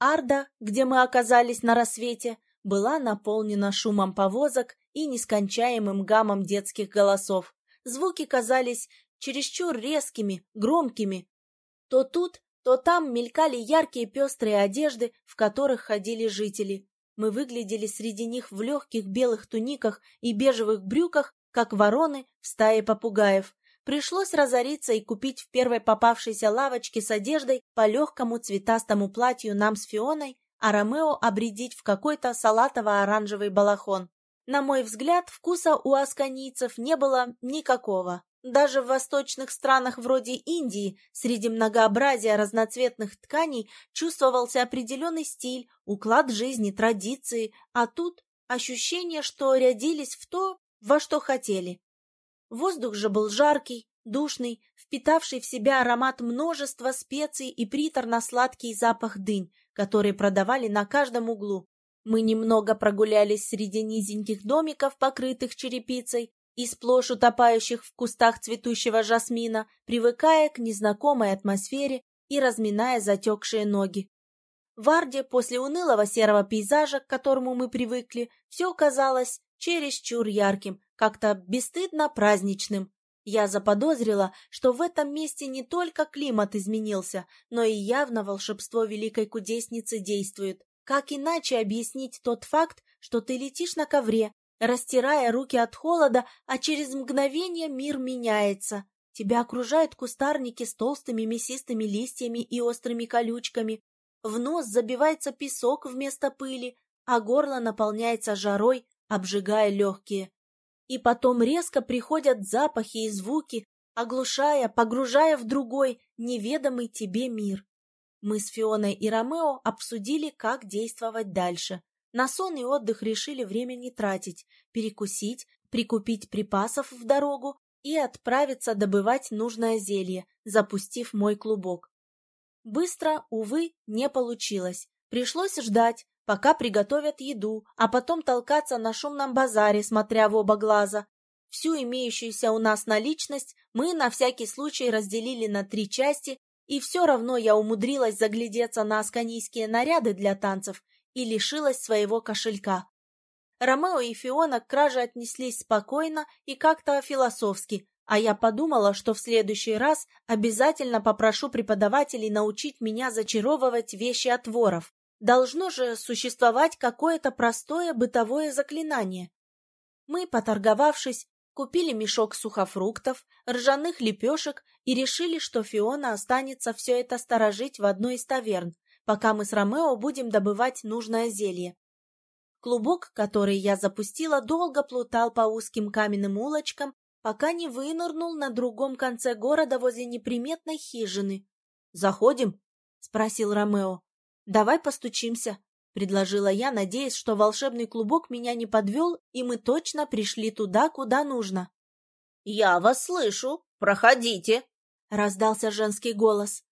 Арда, где мы оказались на рассвете, была наполнена шумом повозок и нескончаемым гамом детских голосов. Звуки казались чересчур резкими, громкими. То тут, то там мелькали яркие пестрые одежды, в которых ходили жители. Мы выглядели среди них в легких белых туниках и бежевых брюках, как вороны в стае попугаев. Пришлось разориться и купить в первой попавшейся лавочке с одеждой по легкому цветастому платью нам с Фионой, а Ромео обредить в какой-то салатово-оранжевый балахон. На мой взгляд, вкуса у асканийцев не было никакого. Даже в восточных странах вроде Индии среди многообразия разноцветных тканей чувствовался определенный стиль, уклад жизни, традиции, а тут ощущение, что рядились в то, во что хотели. Воздух же был жаркий, душный, впитавший в себя аромат множества специй и приторно-сладкий запах дынь, которые продавали на каждом углу. Мы немного прогулялись среди низеньких домиков, покрытых черепицей, и сплошь утопающих в кустах цветущего жасмина, привыкая к незнакомой атмосфере и разминая затекшие ноги. В Арде после унылого серого пейзажа, к которому мы привыкли, все казалось чересчур ярким, как-то бесстыдно праздничным. Я заподозрила, что в этом месте не только климат изменился, но и явно волшебство великой кудесницы действует. Как иначе объяснить тот факт, что ты летишь на ковре, растирая руки от холода, а через мгновение мир меняется? Тебя окружают кустарники с толстыми мясистыми листьями и острыми колючками. В нос забивается песок вместо пыли, а горло наполняется жарой, обжигая легкие и потом резко приходят запахи и звуки, оглушая, погружая в другой, неведомый тебе мир. Мы с Фионой и Ромео обсудили, как действовать дальше. На сон и отдых решили время не тратить, перекусить, прикупить припасов в дорогу и отправиться добывать нужное зелье, запустив мой клубок. Быстро, увы, не получилось. Пришлось ждать, пока приготовят еду, а потом толкаться на шумном базаре, смотря в оба глаза. Всю имеющуюся у нас наличность мы на всякий случай разделили на три части, и все равно я умудрилась заглядеться на асканийские наряды для танцев и лишилась своего кошелька. Ромео и Фиона к краже отнеслись спокойно и как-то философски, а я подумала, что в следующий раз обязательно попрошу преподавателей научить меня зачаровывать вещи от воров. Должно же существовать какое-то простое бытовое заклинание. Мы, поторговавшись, купили мешок сухофруктов, ржаных лепешек и решили, что Фиона останется все это сторожить в одной из таверн, пока мы с Ромео будем добывать нужное зелье. Клубок, который я запустила, долго плутал по узким каменным улочкам, пока не вынырнул на другом конце города возле неприметной хижины. «Заходим?» — спросил Ромео. «Давай постучимся», — предложила я, надеясь, что волшебный клубок меня не подвел, и мы точно пришли туда, куда нужно. «Я вас слышу! Проходите!» — раздался женский голос.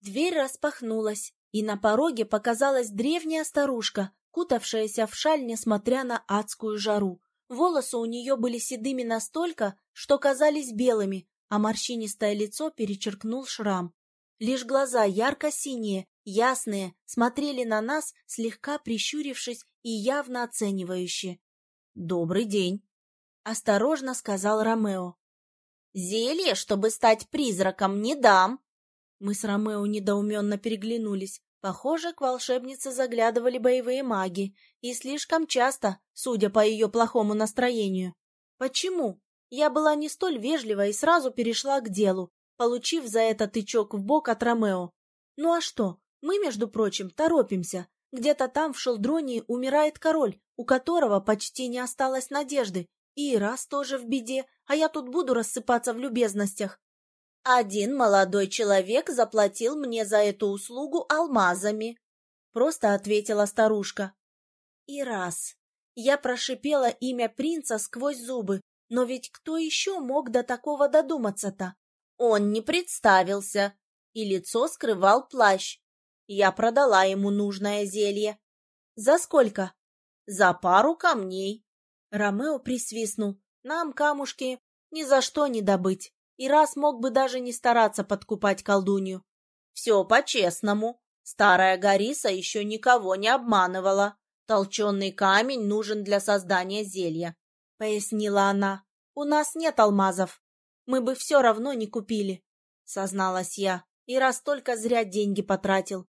Дверь распахнулась, и на пороге показалась древняя старушка, кутавшаяся в шаль, несмотря на адскую жару. Волосы у нее были седыми настолько, что казались белыми, а морщинистое лицо перечеркнул шрам. Лишь глаза ярко-синие ясные, смотрели на нас, слегка прищурившись и явно оценивающе. «Добрый день», — осторожно сказал Ромео. «Зелье, чтобы стать призраком, не дам!» Мы с Ромео недоуменно переглянулись. Похоже, к волшебнице заглядывали боевые маги, и слишком часто, судя по ее плохому настроению. Почему? Я была не столь вежлива и сразу перешла к делу, получив за это тычок в бок от Ромео. Ну а что? Мы, между прочим, торопимся. Где-то там, в Шелдронии, умирает король, у которого почти не осталось надежды. И раз тоже в беде, а я тут буду рассыпаться в любезностях. Один молодой человек заплатил мне за эту услугу алмазами. Просто ответила старушка. И раз. Я прошипела имя принца сквозь зубы, но ведь кто еще мог до такого додуматься-то? Он не представился, и лицо скрывал плащ. Я продала ему нужное зелье. За сколько? За пару камней. Ромео присвистнул. Нам камушки ни за что не добыть. И раз мог бы даже не стараться подкупать колдунью. Все по-честному, Старая Гориса еще никого не обманывала. Толченый камень нужен для создания зелья, — пояснила она. У нас нет алмазов. Мы бы все равно не купили, — созналась я. И раз только зря деньги потратил.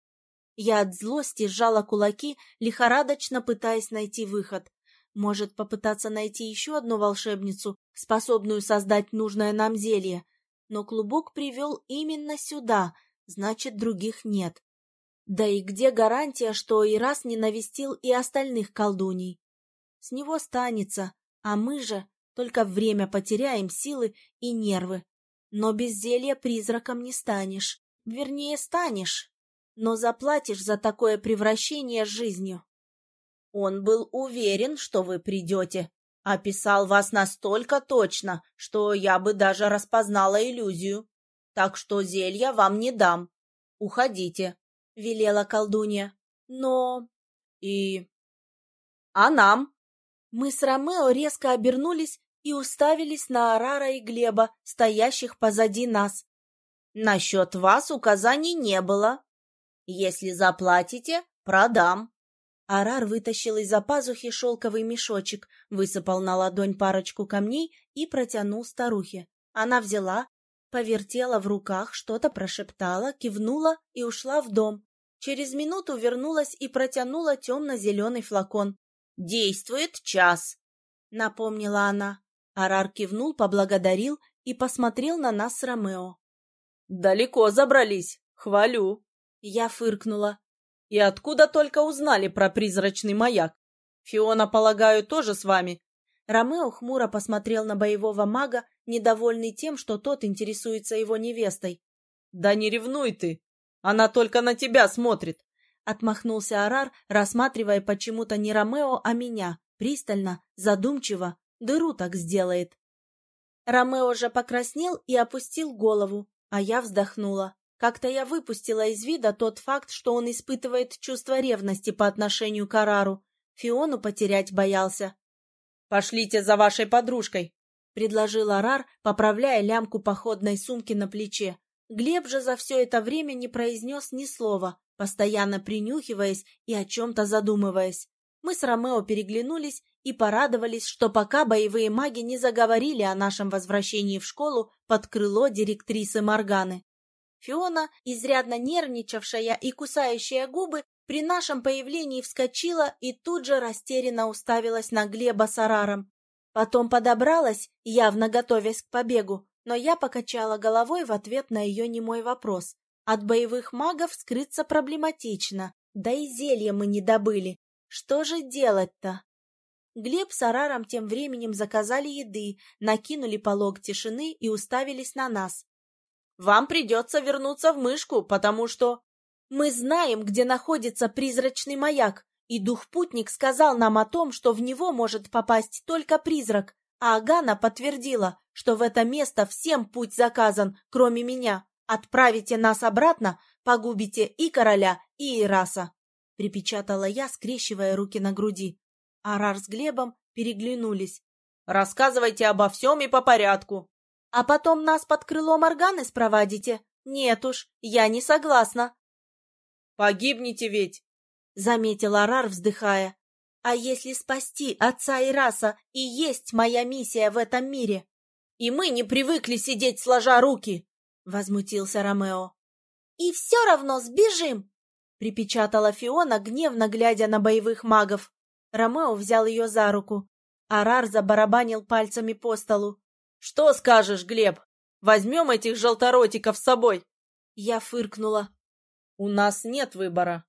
Я от злости сжала кулаки, лихорадочно пытаясь найти выход. Может, попытаться найти еще одну волшебницу, способную создать нужное нам зелье. Но клубок привел именно сюда, значит, других нет. Да и где гарантия, что и раз не навестил и остальных колдуней? С него станется, а мы же только время потеряем силы и нервы. Но без зелья призраком не станешь. Вернее, станешь, но заплатишь за такое превращение жизнью. Он был уверен, что вы придете. Описал вас настолько точно, что я бы даже распознала иллюзию. Так что зелья вам не дам. Уходите, — велела колдунья. Но... И... А нам? Мы с Ромео резко обернулись и уставились на Арара и Глеба, стоящих позади нас. Насчет вас указаний не было. Если заплатите, продам. Арар вытащил из-за пазухи шелковый мешочек, высыпал на ладонь парочку камней и протянул старухе. Она взяла, повертела в руках, что-то прошептала, кивнула и ушла в дом. Через минуту вернулась и протянула темно-зеленый флакон. «Действует час», — напомнила она. Арар кивнул, поблагодарил и посмотрел на нас с Ромео. «Далеко забрались, хвалю». Я фыркнула. И откуда только узнали про призрачный маяк? Фиона, полагаю, тоже с вами?» Ромео хмуро посмотрел на боевого мага, недовольный тем, что тот интересуется его невестой. «Да не ревнуй ты! Она только на тебя смотрит!» Отмахнулся Арар, рассматривая почему-то не Ромео, а меня, пристально, задумчиво, дыру так сделает. Ромео же покраснел и опустил голову, а я вздохнула. Как-то я выпустила из вида тот факт, что он испытывает чувство ревности по отношению к Арару. Фиону потерять боялся. «Пошлите за вашей подружкой», — предложил Арар, поправляя лямку походной сумки на плече. Глеб же за все это время не произнес ни слова, постоянно принюхиваясь и о чем-то задумываясь. Мы с Ромео переглянулись и порадовались, что пока боевые маги не заговорили о нашем возвращении в школу под крыло директрисы Морганы. Фиона, изрядно нервничавшая и кусающая губы, при нашем появлении вскочила и тут же растерянно уставилась на Глеба с Араром. Потом подобралась, явно готовясь к побегу, но я покачала головой в ответ на ее немой вопрос. От боевых магов скрыться проблематично, да и зелья мы не добыли. Что же делать-то? Глеб с Араром тем временем заказали еды, накинули полог тишины и уставились на нас. Вам придется вернуться в мышку, потому что... Мы знаем, где находится призрачный маяк, и дух-путник сказал нам о том, что в него может попасть только призрак, а Агана подтвердила, что в это место всем путь заказан, кроме меня. Отправите нас обратно, погубите и короля, и Ираса. Припечатала я, скрещивая руки на груди. Арар с Глебом переглянулись. «Рассказывайте обо всем и по порядку», а потом нас под крыло Морганы спровадите? Нет уж, я не согласна. Погибнете ведь, — заметил Арар, вздыхая. А если спасти отца Ираса и есть моя миссия в этом мире? И мы не привыкли сидеть сложа руки, — возмутился Ромео. И все равно сбежим, — припечатала Фиона, гневно глядя на боевых магов. Ромео взял ее за руку. Арар забарабанил пальцами по столу. «Что скажешь, Глеб? Возьмем этих желторотиков с собой?» Я фыркнула. «У нас нет выбора».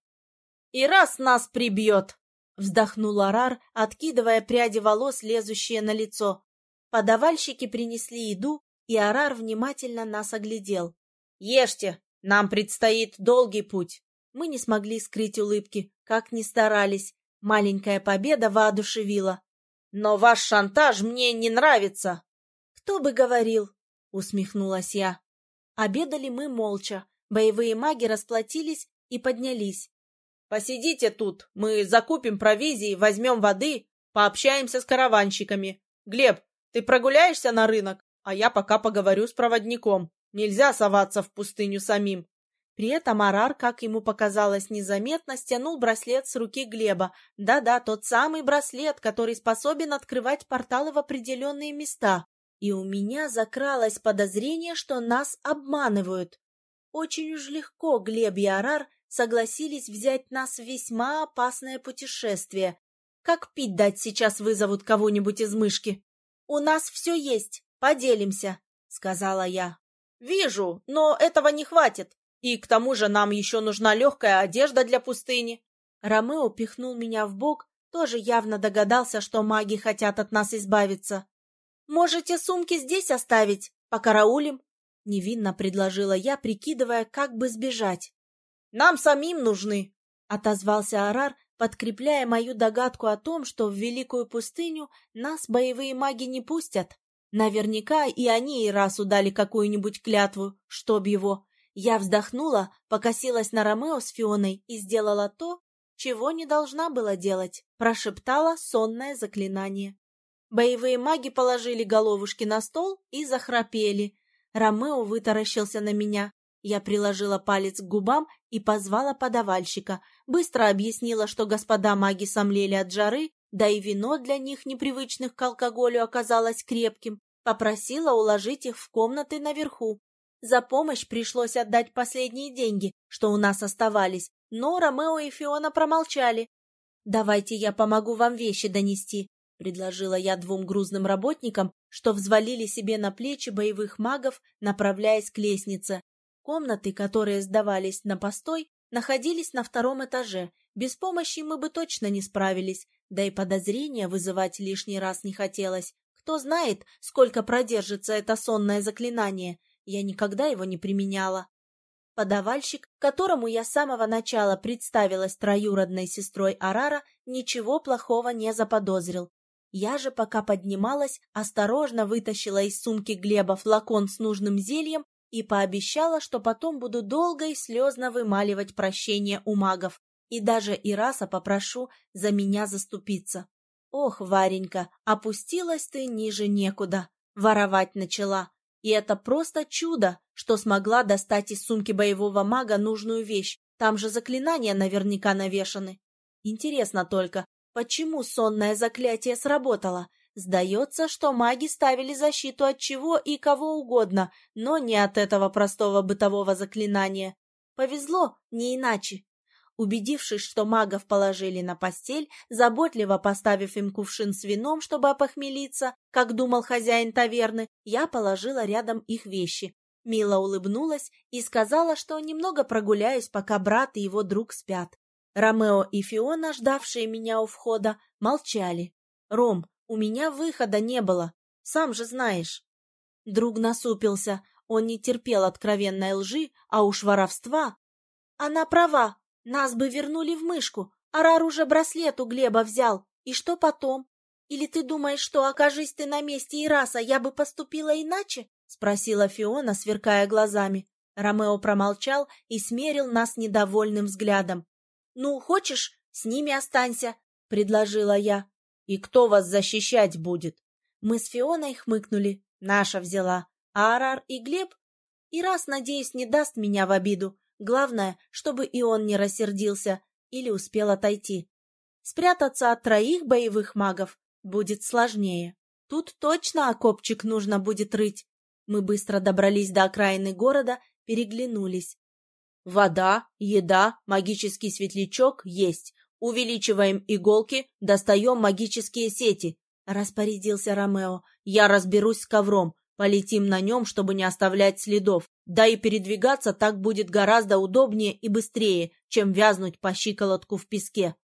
«И раз нас прибьет!» Вздохнул Арар, откидывая пряди волос, лезущие на лицо. Подавальщики принесли еду, и Арар внимательно нас оглядел. «Ешьте! Нам предстоит долгий путь!» Мы не смогли скрыть улыбки, как ни старались. Маленькая победа воодушевила. «Но ваш шантаж мне не нравится!» «Кто бы говорил?» — усмехнулась я. Обедали мы молча. Боевые маги расплатились и поднялись. «Посидите тут, мы закупим провизии, возьмем воды, пообщаемся с караванщиками. Глеб, ты прогуляешься на рынок, а я пока поговорю с проводником. Нельзя соваться в пустыню самим». При этом Арар, как ему показалось незаметно, стянул браслет с руки Глеба. Да-да, тот самый браслет, который способен открывать порталы в определенные места. И у меня закралось подозрение, что нас обманывают. Очень уж легко Глеб и Арар согласились взять нас в весьма опасное путешествие. Как пить дать сейчас вызовут кого-нибудь из мышки? У нас все есть, поделимся, — сказала я. Вижу, но этого не хватит. И к тому же нам еще нужна легкая одежда для пустыни. Ромео пихнул меня в бок, тоже явно догадался, что маги хотят от нас избавиться. «Можете сумки здесь оставить, покараулим?» — невинно предложила я, прикидывая, как бы сбежать. Нам самим нужны, — отозвался Арар, подкрепляя мою догадку о том, что в Великую пустыню нас боевые маги не пустят. Наверняка и они и раз удали какую-нибудь клятву, чтоб его. Я вздохнула, покосилась на Ромео с Фионой и сделала то, чего не должна была делать, прошептала сонное заклинание. Боевые маги положили головушки на стол и захрапели. Ромео вытаращился на меня. Я приложила палец к губам и позвала подавальщика. Быстро объяснила, что господа маги сомлели от жары, да и вино для них, непривычных к алкоголю, оказалось крепким. Попросила уложить их в комнаты наверху. За помощь пришлось отдать последние деньги, что у нас оставались, но Ромео и Фиона промолчали. «Давайте я помогу вам вещи донести», — предложила я двум грузным работникам, что взвалили себе на плечи боевых магов, направляясь к лестнице. Комнаты, которые сдавались на постой, находились на втором этаже. Без помощи мы бы точно не справились, да и подозрения вызывать лишний раз не хотелось. Кто знает, сколько продержится это сонное заклинание. Я никогда его не применяла. Подавальщик, которому я с самого начала представилась троюродной сестрой Арара, ничего плохого не заподозрил. Я же, пока поднималась, осторожно вытащила из сумки Глеба флакон с нужным зельем и пообещала, что потом буду долго и слезно вымаливать прощение у магов, и даже Ираса попрошу за меня заступиться. Ох, Варенька, опустилась ты ниже некуда, воровать начала. И это просто чудо, что смогла достать из сумки боевого мага нужную вещь. Там же заклинания наверняка навешаны. Интересно только, почему сонное заклятие сработало? Сдается, что маги ставили защиту от чего и кого угодно, но не от этого простого бытового заклинания. Повезло, не иначе. Убедившись, что магов положили на постель, заботливо поставив им кувшин с вином, чтобы опохмелиться, как думал хозяин таверны, я положила рядом их вещи. Мила улыбнулась и сказала, что немного прогуляюсь, пока брат и его друг спят. Ромео и Фиона, ждавшие меня у входа, молчали. «Ром, у меня выхода не было, сам же знаешь. Друг насупился, он не терпел откровенной лжи, а уж воровства. Она права, нас бы вернули в мышку, Арар уже браслет у Глеба взял. И что потом? Или ты думаешь, что, окажись ты на месте Ираса, я бы поступила иначе? — спросила Фиона, сверкая глазами. Ромео промолчал и смерил нас недовольным взглядом. — Ну, хочешь, с ними останься, — предложила я. «И кто вас защищать будет?» Мы с Фионой хмыкнули. Наша взяла. А Арар и Глеб? И раз, надеюсь, не даст меня в обиду. Главное, чтобы и он не рассердился или успел отойти. Спрятаться от троих боевых магов будет сложнее. Тут точно окопчик нужно будет рыть. Мы быстро добрались до окраины города, переглянулись. Вода, еда, магический светлячок есть. Увеличиваем иголки, достаем магические сети. Распорядился Ромео. Я разберусь с ковром. Полетим на нем, чтобы не оставлять следов. Да и передвигаться так будет гораздо удобнее и быстрее, чем вязнуть по щиколотку в песке.